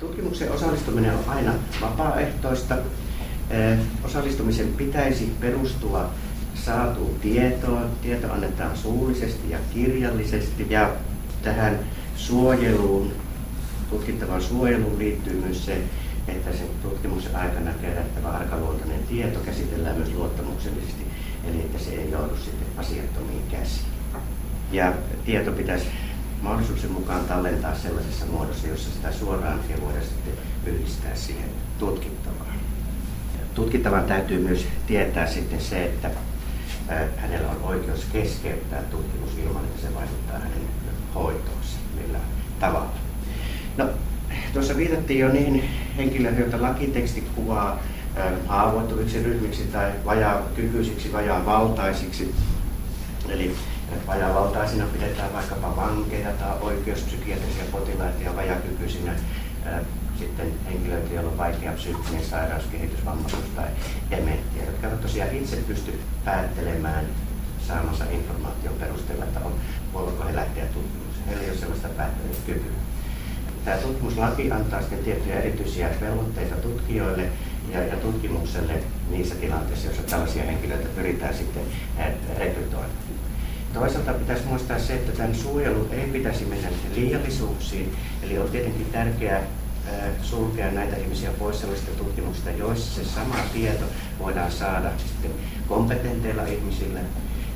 Tutkimukseen osallistuminen on aina vapaaehtoista. Osallistumisen pitäisi perustua saatuun tietoon. Tieto annetaan suullisesti ja kirjallisesti ja tähän suojeluun, tutkittavan suojeluun liittyy myös se, että sen tutkimuksen aikana kerättävä arkaluontoinen tieto käsitellään myös luottamuksellisesti, eli että se ei joudu sitten asiattomiin käsiin. Ja tieto pitäisi mahdollisuuksien mukaan tallentaa sellaisessa muodossa, jossa sitä suoraan ei voida sitten yhdistää siihen tutkittavaan. Tutkittavan täytyy myös tietää sitten se, että hänellä on oikeus keskeyttää tutkimus ilman, että se vaikuttaa hänen hoitoonsa millään tavalla. No, tuossa viitattiin jo niihin henkilöihin, joita lakiteksti kuvaa haavoittuviksi ryhmiksi tai vajaakykyisiksi, vajaavaltaisiksi. Eli vajaavaltaisina pidetään vaikkapa vankeja tai oikeuspsykiatrisia potilaita ja vajakykyisinä sitten henkilöitä, joilla on vaikea psyykkinen sairaus, kehitysvammaisuus tai dementia, jotka eivät tosiaan itse pysty päättelemään saamansa informaation perusteella, että on, voivatko he lähteä tutkimukseen. Heillä ei ole sellaista päättelykykyä. Tämä tutkimuslaki antaa sitten tiettyjä erityisiä velvoitteita tutkijoille ja, ja tutkimukselle niissä tilanteissa, joissa tällaisia henkilöitä pyritään sitten rekrytoimaan. Toisaalta pitäisi muistaa se, että tämän suojelun ei pitäisi mennä liiallisuuksiin, eli on tietenkin tärkeää sulkea näitä ihmisiä pois sellaisista tutkimuksista, joissa se sama tieto voidaan saada sitten kompetenteilla ihmisille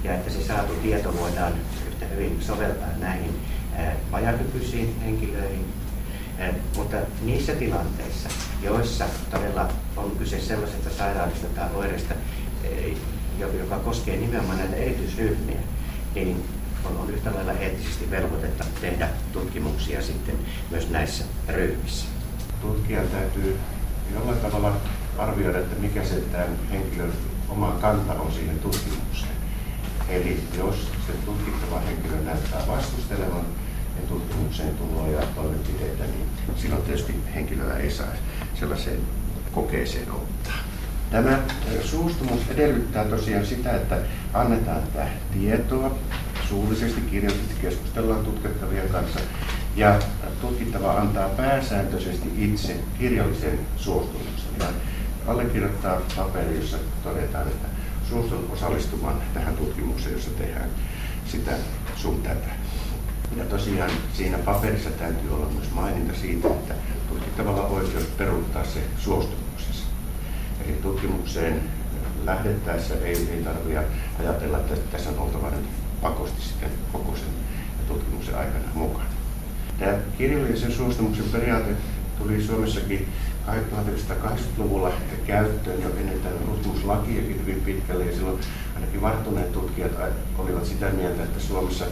ja että se saatu tieto voidaan yhtä hyvin soveltaa näihin vajakykyisiin henkilöihin. Mutta niissä tilanteissa, joissa todella on kyse sellaisesta sairaudesta tai oireista, joka koskee nimenomaan näitä erityisryhmiä, niin on, on yhtä lailla eettisesti velvoitetta tehdä tutkimuksia sitten myös näissä ryhmissä. Tutkijan täytyy jollain tavalla arvioida, että mikä se tämän henkilön oma kanta on siihen tutkimukseen. Eli jos se tutkittava henkilö näyttää vastustelevan ja tutkimukseen tuloa ja toimenpiteitä, niin silloin tietysti henkilöä ei saa sellaiseen kokeeseen ottaa. Tämä suostumus edellyttää tosiaan sitä, että annetaan tätä tietoa, suullisesti, kirjallisesti keskustellaan tutkittavien kanssa, ja tutkittava antaa pääsääntöisesti itse kirjallisen suostumuksen. Ja allekirjoittaa paperi, jossa todetaan, että suostun osallistumaan tähän tutkimukseen, jossa tehdään sitä sun tätä. Ja tosiaan siinä paperissa täytyy olla myös maininta siitä, että tutkittavalla oikeus peruuttaa se suostumuksensa. Tutkimukseen lähdettäessä ei, ei tarvitse ajatella, että tässä on oltava nyt pakosti sitten koko sen tutkimuksen aikana mukana. Tämä kirjallisen suostumuksen periaate tuli Suomessakin 1980-luvulla käyttöön jo ennen tämän tutkimuslakiakin hyvin pitkälle. Ja silloin ainakin varttuneet tutkijat olivat sitä mieltä, että Suomessa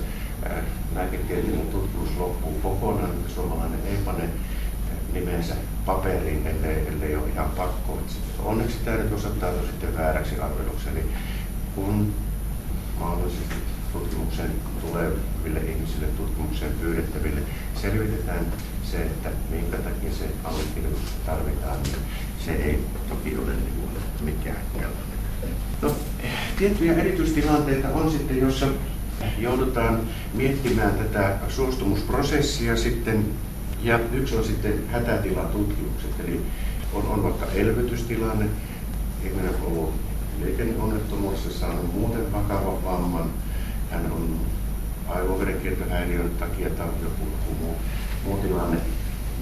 lääketieteellinen tutkimus loppuu kokonaan, että suomalainen ei pane nimensä paperiin, ellei, ellei ole ihan pakko. Onneksi tämä nyt osoittautui sitten vääräksi arveluksi. Eli kun mahdollisesti tutkimuksen tuleville ihmisille, tutkimukseen pyydettäville selvitetään se, että minkä takia se allekirjoitus tarvitaan, niin se ei toki ole niin mikään kelpoinen. No, tiettyjä erityistilanteita on sitten, jossa joudutaan miettimään tätä suostumusprosessia sitten, ja yksi on sitten hätätilatutkimukset, eli on, on vaikka elvytystilanne, ihminen on ollut liikenneonnettomuudessa saanut muuten vakavan vamman, hän on aivoverenkiertohäiriön takia tai joku, joku muu, muu tilanne,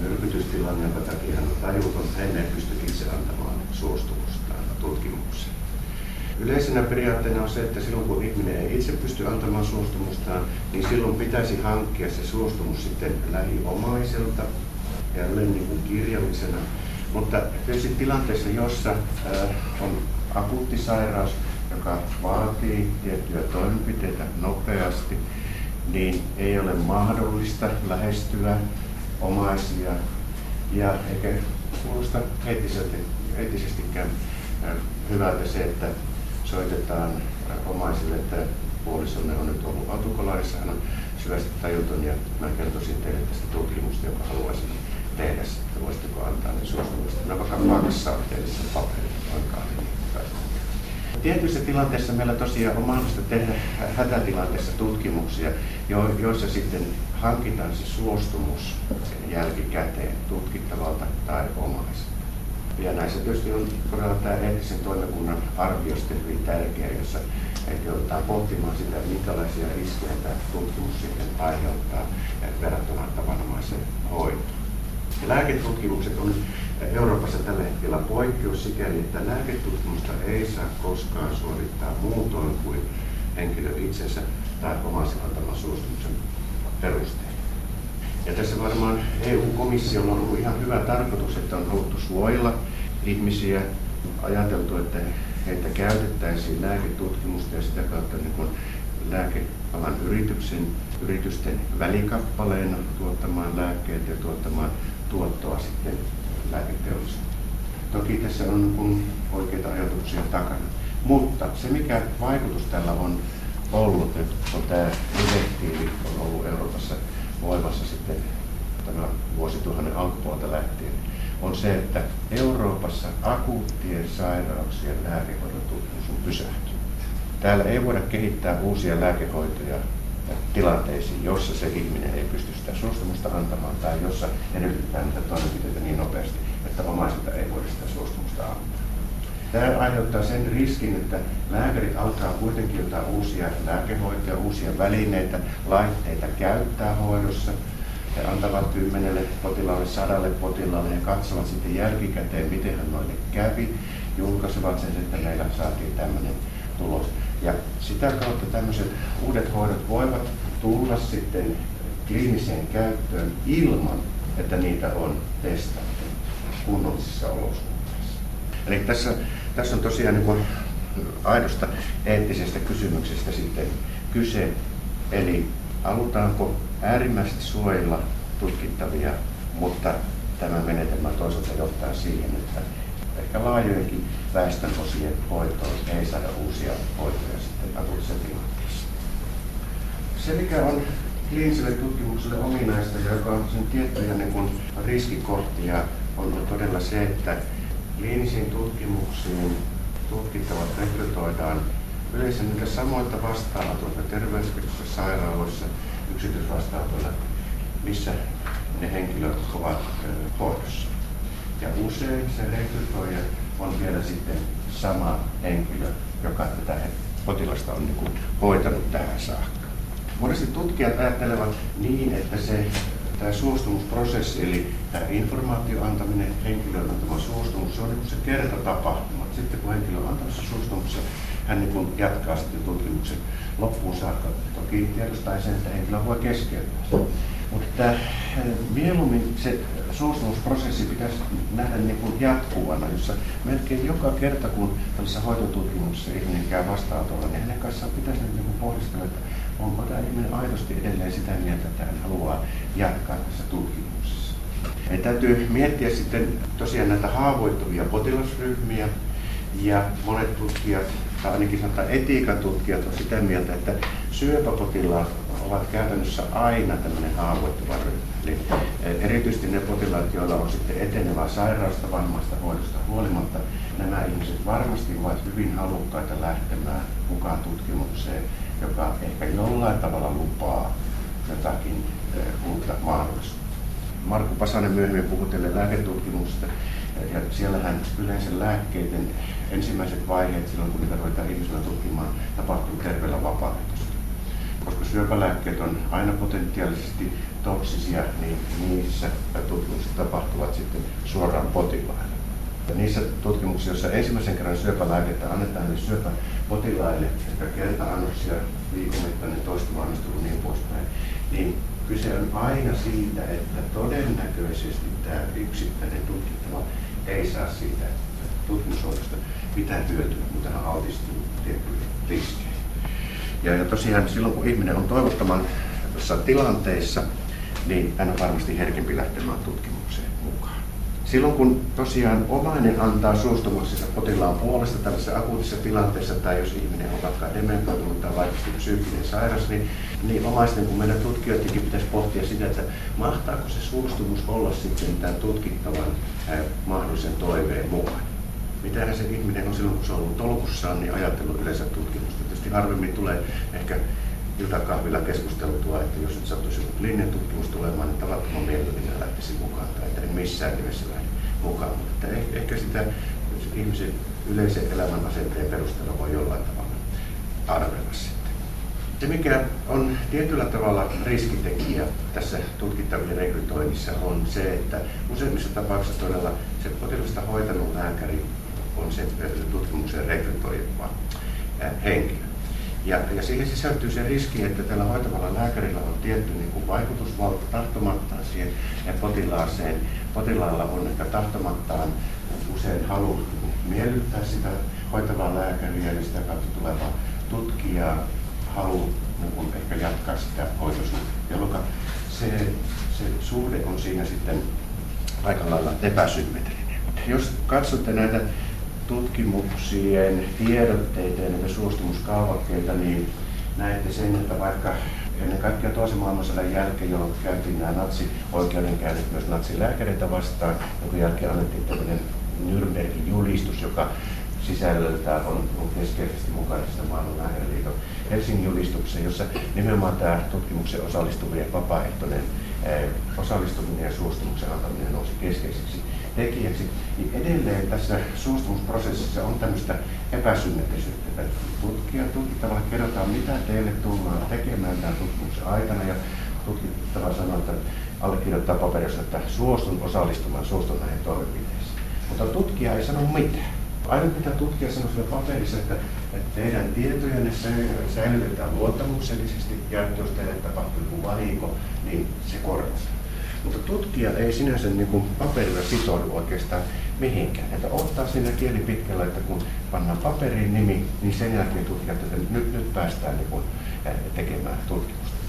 myrkytystilanne, jonka takia hän on tajuton, hän ei pysty itse antamaan suostumustaan tutkimukseen. Yleisenä periaatteena on se, että silloin kun ihminen ei itse pysty antamaan suostumustaan, niin silloin pitäisi hankkia se suostumus sitten lähiomaiselta, jälleen niin kuin kirjallisena. Mutta tietysti tilanteessa, jossa äh, on akuutti sairaus, joka vaatii tiettyjä toimenpiteitä nopeasti, niin ei ole mahdollista lähestyä omaisia ja eikä kuulosta eettisestikään hyvältä se, että soitetaan omaisille, että puolisonne on nyt ollut autokolaissa, hän on syvästi tajuton ja mä kertoisin teille tästä tutkimusta, joka haluaisin tehdä, että voisitteko antaa ne suostumista. Mä vaikka maksaa teille sen paperin, antaa Tietyissä tilanteissa meillä tosiaan on mahdollista tehdä hätätilanteessa tutkimuksia, joissa sitten hankitaan se suostumus jälkikäteen tutkittavalta tai omaiselta. Ja näissä tietysti on todella tämä eettisen toimikunnan arvio hyvin tärkeä, jossa joudutaan pohtimaan sitä, minkälaisia riskejä tämä tutkimus sitten aiheuttaa verrattuna tavanomaiseen hoitoon. Lääketutkimukset on Euroopassa tällä hetkellä poikkeus sikäli, että lääketutkimusta ei saa koskaan suorittaa muutoin kuin henkilö itsensä tai omassa antaman suostumuksen perusteella. Ja tässä varmaan EU-komissiolla on ollut ihan hyvä tarkoitus, että on haluttu suojella ihmisiä, ajateltu, että heitä käytettäisiin lääketutkimusta ja sitä kautta niin kuin lääkealan yrityksen, yritysten välikappaleena tuottamaan lääkkeitä ja tuottamaan tuottoa sitten lääketeollisuuteen. Toki tässä on niin oikeita ajatuksia takana. Mutta se, mikä vaikutus tällä on ollut, että kun tämä direktiivi on ollut Euroopassa voimassa sitten tämä vuosituhannen alkupuolta lähtien, on se, että Euroopassa akuuttien sairauksien lääkehoidon tutkimus on pysähtynyt. Täällä ei voida kehittää uusia lääkehoitoja tilanteisiin, jossa se ihminen ei pysty sitä suostumusta antamaan tai jossa edellytetään niitä toimenpiteitä niin nopeasti, että omaisilta ei voida sitä suostumusta antaa. Tämä aiheuttaa sen riskin, että lääkärit alkaa kuitenkin jotain uusia lääkehoitoja, uusia välineitä, laitteita käyttää hoidossa. He antavat kymmenelle potilaalle, sadalle potilaalle ja katsovat sitten jälkikäteen, miten hän noille kävi, julkaisevat sen, että meillä saatiin tämmöinen tulos. Ja sitä kautta tämmöiset uudet hoidot voivat tulla sitten kliiniseen käyttöön ilman, että niitä on testattu kunnollisissa olosuhteissa. Eli tässä, tässä on tosiaan niin aidosta eettisestä kysymyksestä sitten kyse. Eli halutaanko äärimmäisesti suojella tutkittavia, mutta tämä menetelmä toisaalta johtaa siihen, että ehkä laajojenkin väestön osien hoitoon ei saada uusia hoitoja sitten akuuttisessa tilanteessa. Se, mikä on kliiniselle tutkimukselle ominaista joka on sen tiettyjä niin kuin riskikohtia, on todella se, että kliinisiin tutkimuksiin tutkittavat rekrytoidaan yleensä niitä samoilta vastaanotoilta terveyskeskuksissa, sairaaloissa, yksityisvastaanotoilla, missä ne henkilöt ovat hoidossa. Ja usein se rekrytoija on vielä sitten sama henkilö, joka tätä potilasta on niin hoitanut tähän saakka. Monesti tutkijat ajattelevat niin, että se tämä suostumusprosessi, eli tämä informaatio antaminen, henkilön antama suostumus, se on niin se kertatapahtuma. Sitten kun henkilö on antanut suostumuksen, hän niin jatkaa sitten tutkimuksen loppuun saakka. Toki tiedostaa sen, että henkilö voi keskeyttää Mutta mieluummin se suostumusprosessi pitäisi nähdä niin kuin jatkuvana, jossa melkein joka kerta, kun tällaisessa hoitotutkimuksessa ihminen käy vastaanotolla, niin hänen kanssaan pitäisi niin kuin pohdiskella, että onko tämä ihminen aidosti edelleen sitä mieltä, että hän haluaa jatkaa tässä tutkimuksessa. Eli täytyy miettiä sitten tosiaan näitä haavoittuvia potilasryhmiä, ja monet tutkijat, tai ainakin sanotaan etiikan tutkijat, on sitä mieltä, että syöpäpotilaat ovat käytännössä aina tämmöinen haavoittuva ryhmä. Eli eh, erityisesti ne potilaat, joilla on sitten etenevää sairausta vammaista hoidosta huolimatta, nämä ihmiset varmasti ovat hyvin halukkaita lähtemään mukaan tutkimukseen, joka ehkä jollain tavalla lupaa jotakin eh, uutta mahdollisuutta. Markku Pasanen myöhemmin puhui lääketutkimuksesta, ja siellähän yleensä lääkkeiden ensimmäiset vaiheet silloin, kun niitä ruvetaan ihmisillä tutkimaan, tapahtuu terveellä vapaaehtoisesti. Koska syöpälääkkeet on aina potentiaalisesti toksisia, niin niissä tutkimukset tapahtuvat sitten suoraan potilaille. Ja niissä tutkimuksissa, joissa ensimmäisen kerran syöpälääkettä annetaan niin syöpäpotilaille, että kerta-annoksia, viikomittainen toistuva annostelu niin poispäin, niin kyse on aina siitä, että todennäköisesti tämä yksittäinen tutkittava ei saa siitä tutkimushoidosta mitään hyötyä, mutta hän altistuu tietyille riskeihin. Ja, ja tosiaan silloin, kun ihminen on toivottomassa tilanteissa, niin hän on varmasti herkempi lähtemään tutkimukseen mukaan. Silloin kun tosiaan omainen antaa suostumuksensa potilaan puolesta tällaisessa akuutissa tilanteessa, tai jos ihminen on vaikka dementoitunut tai vaikeasti psyykkinen sairas, niin, niin omaisten kuin meidän tutkijoidenkin pitäisi pohtia sitä, että mahtaako se suostumus olla sitten tämän tutkittavan ää, mahdollisen toiveen mukaan. Mitähän se ihminen on silloin, kun se on ollut tolkussaan, niin ajatellut yleensä tutkimusta. Tietysti harvemmin tulee ehkä iltakahvilla keskusteltua, että jos nyt sattuisi joku kliininen tutkimus tulemaan, niin tavattoman mielelläni lähtisi mukaan tai että en missään nimessä lähde mukaan. Mutta ehkä sitä ihmisen yleisen elämän asenteen perusteella voi jollain tavalla arvella sitten. Se, mikä on tietyllä tavalla riskitekijä tässä tutkittavien rekrytoinnissa, on se, että useimmissa tapauksissa todella se potilasta hoitanut lääkäri on se tutkimuksen rekrytoiva henkilö. Ja, ja siihen sisältyy se riski, että tällä hoitavalla lääkärillä on tietty niin kuin vaikutusvalta tahtomattaan siihen potilaaseen. Potilaalla on ehkä tahtomattaan usein halu miellyttää sitä hoitavaa lääkäriä ja sitä kautta tulevaa tutkijaa halu niin kuin ehkä jatkaa sitä hoitosuhdetta, jolloin se, se suhde on siinä sitten aika lailla epäsymmetrinen. Jos katsotte näitä tutkimuksien tiedotteita ja suostumuskaavakkeita, niin näette sen, että vaikka ennen kaikkea toisen maailmansodan jälkeen, jolloin käytiin nämä natsi-oikeudenkäynnit myös natsilääkäreitä vastaan, jonka jälkeen annettiin tämmöinen Nürnbergin julistus, joka sisällöltään on, on keskeisesti mukana sitä maailmanlääkäriliiton Helsingin julistuksessa, jossa nimenomaan tämä tutkimuksen osallistuvien vapaaehtoinen osallistuminen ja suostumuksen antaminen nousi keskeiseksi tekijäksi, niin edelleen tässä suostumusprosessissa on tämmöistä epäsymmetrisyyttä. Tutkija, tutkittavalle kerrotaan, mitä teille tullaan tekemään tämän tutkimuksen aikana, ja tutkittava sanoo, että allekirjoittaa paperissa, että suostun osallistumaan, suostun näihin toimenpiteisiin. Mutta tutkija ei sano mitään. Aina pitää tutkija sanoa siellä paperissa, että, että teidän tietojenne säilytetään luottamuksellisesti ja että jos teille tapahtuu joku vahinko, niin se korvataan. Mutta tutkija ei sinänsä niin kuin paperilla sitoudu oikeastaan mihinkään. Että ottaa siinä kieli pitkällä, että kun pannaan paperiin nimi, niin sen jälkeen tutkija, että nyt, nyt päästään niin kuin tekemään tutkimusta.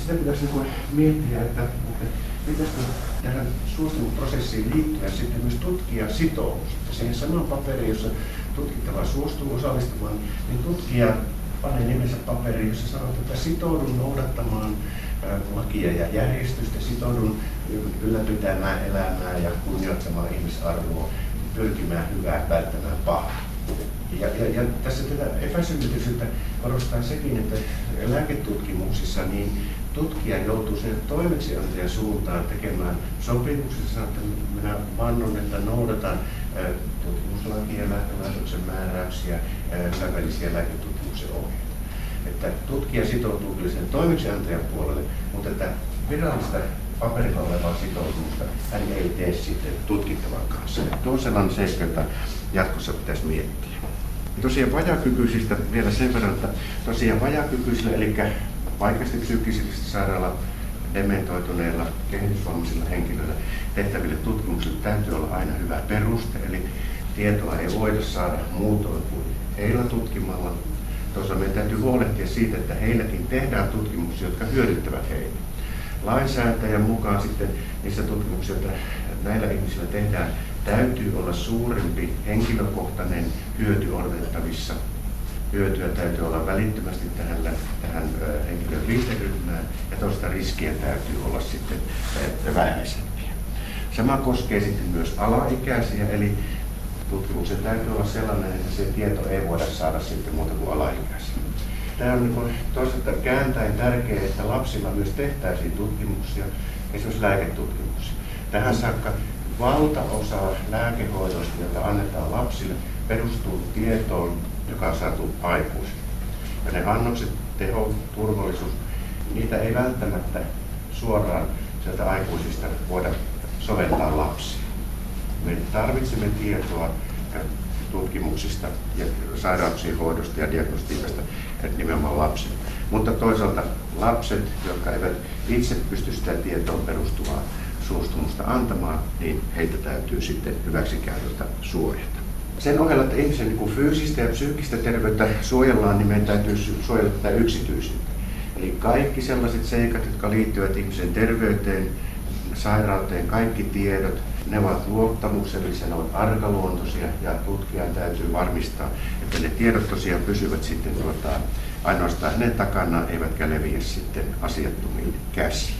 Sitä pitäisi niin kuin miettiä, että, että pitäisikö tähän suostumusprosessiin liittyä sitten myös tutkijan sitoumus. Siihen samaan paperiin, jossa tutkittava suostuu osallistumaan, niin tutkija panee nimensä paperiin, jossa sanoo, että sitoudun noudattamaan lakia ja järjestystä, sitoudun ylläpitämään elämää ja kunnioittamaan ihmisarvoa, pyrkimään hyvää, välttämään pahaa. Ja, ja, ja tässä tätä epäsymmetrisyyttä korostaa sekin, että lääketutkimuksissa niin tutkija joutuu sen toimeksiantajan suuntaan tekemään sopimuksia, että minä vannon, että noudatan tutkimuslakia, lääkelaitoksen määräyksiä, kansainvälisiä lääketutkimuksen ohjeita että tutkija sitoutuu kyllä sen toimeksiantajan puolelle, mutta että virallista paperilla olevaa sitoutumusta hän ei tee sitten tutkittavan kanssa. Tuo on sellainen seikka, jota jatkossa pitäisi miettiä. Tosiaan vajakykyisistä vielä sen verran, että tosiaan vajakykyisillä, eli vaikeasti psyykkisesti sairaala dementoituneilla kehitysvammaisilla henkilöillä tehtäville tutkimuksille täytyy olla aina hyvä peruste, eli tietoa ei voida saada muutoin kuin heillä tutkimalla Toisaalta meidän täytyy huolehtia siitä, että heilläkin tehdään tutkimuksia, jotka hyödyttävät heitä. Lainsäätäjän mukaan sitten niissä tutkimuksissa, joita näillä ihmisillä tehdään, täytyy olla suurempi henkilökohtainen hyöty odotettavissa. Hyötyä täytyy olla välittömästi tähän, tähän henkilön viiteryhmään ja tuosta riskiä täytyy olla sitten vähäisempiä. Sama koskee sitten myös alaikäisiä, eli tutkimuksen täytyy olla sellainen, että se tieto ei voida saada sitten muuta kuin alaikäisiä. Tämä on niin toisaalta kääntäen tärkeää, että lapsilla myös tehtäisiin tutkimuksia, esimerkiksi lääketutkimuksia. Tähän saakka valtaosa lääkehoidoista, joita annetaan lapsille, perustuu tietoon, joka on saatu aikuisille. Ja ne annokset, teho, turvallisuus, niitä ei välttämättä suoraan sieltä aikuisista voida soveltaa lapsiin. Me tarvitsemme tietoa tutkimuksista ja sairauksien hoidosta ja diagnostiikasta nimenomaan lapset. Mutta toisaalta lapset, jotka eivät itse pysty sitä tietoon perustuvaa suostumusta antamaan, niin heitä täytyy sitten hyväksikäytöltä suojata. Sen ohella, että ihmisen niin fyysistä ja psyykkistä terveyttä suojellaan, niin meidän täytyy suojella tätä yksityisyyttä. Eli kaikki sellaiset seikat, jotka liittyvät ihmisen terveyteen, sairauteen, kaikki tiedot, ne ovat luottamuksellisia, ne ovat arkaluontoisia ja tutkijan täytyy varmistaa, että ne tiedot tosiaan pysyvät sitten tuota, ainoastaan hänen takana, eivätkä leviä sitten asiattomiin käsiin.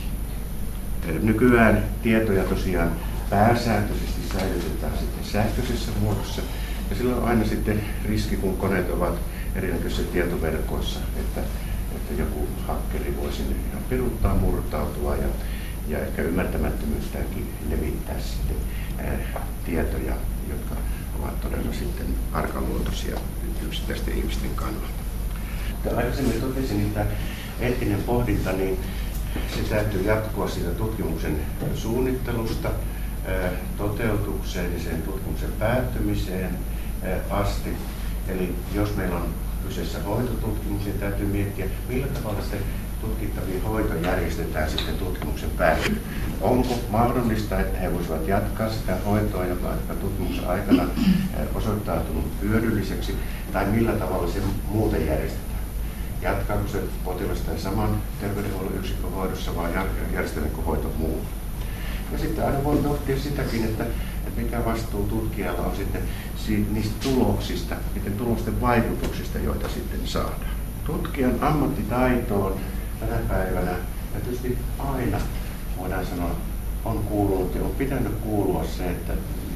Nykyään tietoja tosiaan pääsääntöisesti säilytetään sitten sähköisessä muodossa. Ja silloin on aina sitten riski, kun koneet ovat erinäköisissä tietoverkoissa, että, että joku hakkeri voi sinne ihan peruttaa, murtautua ja, ja ehkä ymmärtämättömyyttäänkin levittää sitten ää, tietoja, jotka ovat todella sitten arkaluontoisia yksittäisten ihmisten kannalta. Aikaisemmin totesin, että eettinen pohdinta, niin se täytyy jatkua siitä tutkimuksen suunnittelusta toteutukseen ja sen tutkimuksen päättymiseen asti. Eli jos meillä on kyseessä hoitotutkimus, niin täytyy miettiä, millä tavalla se tutkittavia hoito järjestetään sitten tutkimuksen päätyyn. Onko mahdollista, että he voisivat jatkaa sitä hoitoa, joka on tutkimuksen aikana osoittautunut hyödylliseksi, tai millä tavalla se muuten järjestetään? Jatkaako se potilas tämän saman terveydenhuollon yksikön hoidossa vai järjestetäänkö hoito muu? Ja sitten aina voi pohtia sitäkin, että, että mikä vastuu tutkijalla on sitten niistä tuloksista, niiden tulosten vaikutuksista, joita sitten saadaan. Tutkijan ammattitaitoon tänä päivänä ja tietysti aina voidaan sanoa, on kuulunut ja on pitänyt kuulua se, että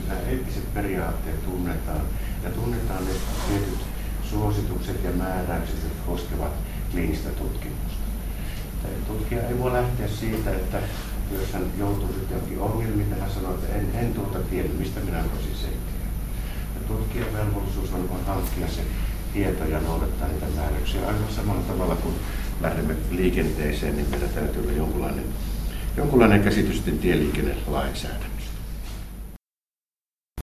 nämä eettiset periaatteet tunnetaan ja tunnetaan ne tietyt suositukset ja määräykset, jotka koskevat kliinistä tutkimusta. Tutkija ei voi lähteä siitä, että jos hän joutuu sitten johonkin ongelmiin, niin hän sanoo, että en, en tuota tiedä, mistä minä voisin sen tiedä. Tutkijan velvollisuus on, on hankkia se tieto ja noudattaa niitä määräyksiä aivan samalla tavalla kuin lähdemme liikenteeseen, niin meillä täytyy olla jonkunlainen, jonkunlainen käsitys tieliikennelainsäädäntö.